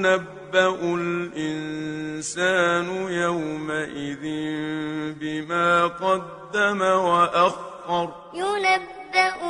ينبأ الإنسان يومئذ بما قدم وأخر. ينبأ